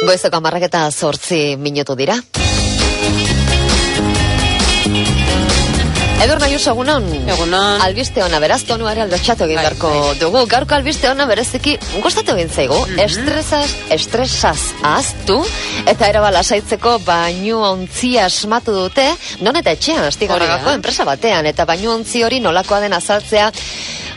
Goizeko amarrak eta zortzi minutu dira. Edor nahi egunon. Egunon. Albiste ona, beraz, tonuare aldatxatu egin Bai, beharko bai. dugu. Gaurko albiste ona bereziki, gustatu egin zaigu, Mhm. estresaz, estresaz ahaztu, eta erabala saitzeko bainu ontzia asmatu dute, non eta etxean, da. enpresa batean, eta bainu ontzi hori nolakoa den azaltzea,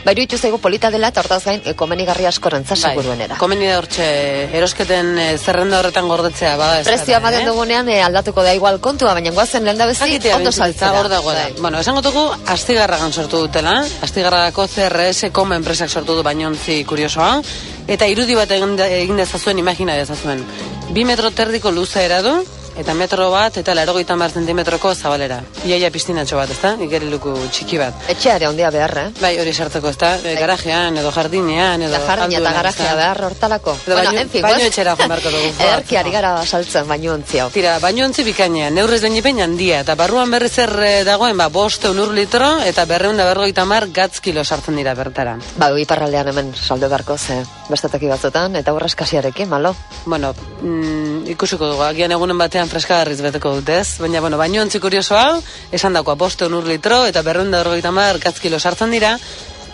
Bairu zaigu polita dela, eta hortaz gain, e, komenigarri asko rentza seguruenera. Komeni da hortxe, erosketen eh, zerrenda horretan gordetzea, bada ez Prezioa ematen dugunean e, aldatuko da igual kontua, baina guazen lehen da bezi, ondo saltzera. hor dago da. Bai. Bueno, esango dugu, astigarragan sortu dutela, astigarragako CRS koma enpresak sortu du bainontzi kuriosoa, eta irudi bat egin, de- egin dezazuen, imagina dezazuen. Bi metro terdiko luzaera du, eta metro bat, eta larogeita mar zentimetroko zabalera. Iaia piztinatxo bat, ezta? Igeriluku txiki bat. Etxeare ondia behar, eh? Bai, hori sartzeko, ezta? E, garajean, edo jardinean, edo... Da jardina eta garajea behar hortalako. Edo bainu- bainu etxera joan beharko dugu. Ederki ari gara saltzen bainu ontzi hau. Tira, baino ontzi bikainean, neurrez behin handia, eta barruan berriz zer eh, dagoen, ba, boste unur litro, eta berreun da berrogeita mar gatz kilo sartzen dira bertara. Ba, iparraldean hemen saldo beharko ze bestateki batzutan, eta horra eskasiarekin, malo. Bueno, mm, ikusiko dugu, agian egunen batean freskagarriz beteko dutez, baina, bueno, baino ontzi kurioso hau, esan dakoa, boste unur litro, eta berreun da berrogeita mar gatz kilo sartzen dira,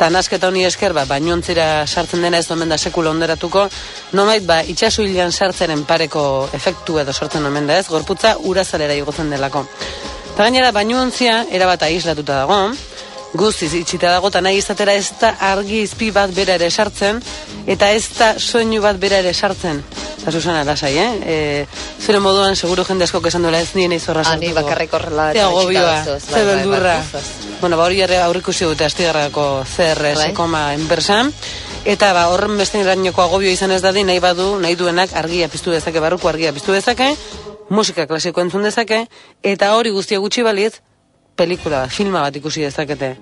eta nasketa honi esker, ba, bainontzira sartzen dena ez omen da sekulo onderatuko, nomait, ba, itxasu hilean sartzeren pareko efektu edo sortzen omen da ez, gorputza urazalera igotzen delako. Eta gainera, bainuontzia erabat aislatuta dago, guztiz itxita dago, eta nahi izatera ez da argi izpi bat bera ere sartzen, eta ez da soinu bat bera ere sartzen. Eta Susana, lasai, eh? E, zure moduan, seguru jende askok esan duela ez nien izorra Ah, sartuko. bakarrik horrela eta duzuz, ze bai, bai, bai, beldurra. Bueno, ba hori aurrikusi dute astigarrako CRS Bai. koma enpresan, eta ba horren beste irainoko agobio izan ez dadi, nahi badu, nahi duenak argia piztu dezake, barruko argia piztu dezake, musika klasiko entzun dezake, eta hori guztia gutxi baliet, pelikula filma bat ikusi dezakete.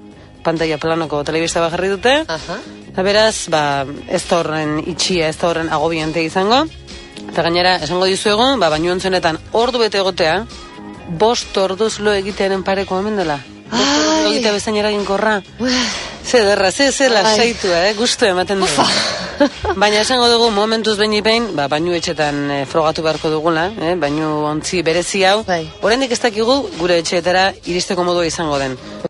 Pantalla planoko telebista bat jarri dute, Aha. beraz, ba, ez da horren itxia, ez da horren agobiante izango, eta gainera, esango dizuegu, ba, baino entzunetan ordu bete egotea, bost orduz lo egitearen pareko hemen dela. Bost Ai. egitea bezain eraginkorra. Ze derra, ze, ze lasaitu, eh? Gustu ematen du. Baina esango dugu momentuz behin behin, ba, bainu etxetan eh, frogatu beharko dugula, eh? bainu ontzi berezi hau. Bai. Oraindik ez dakigu gure etxeetara iristeko modua izango den.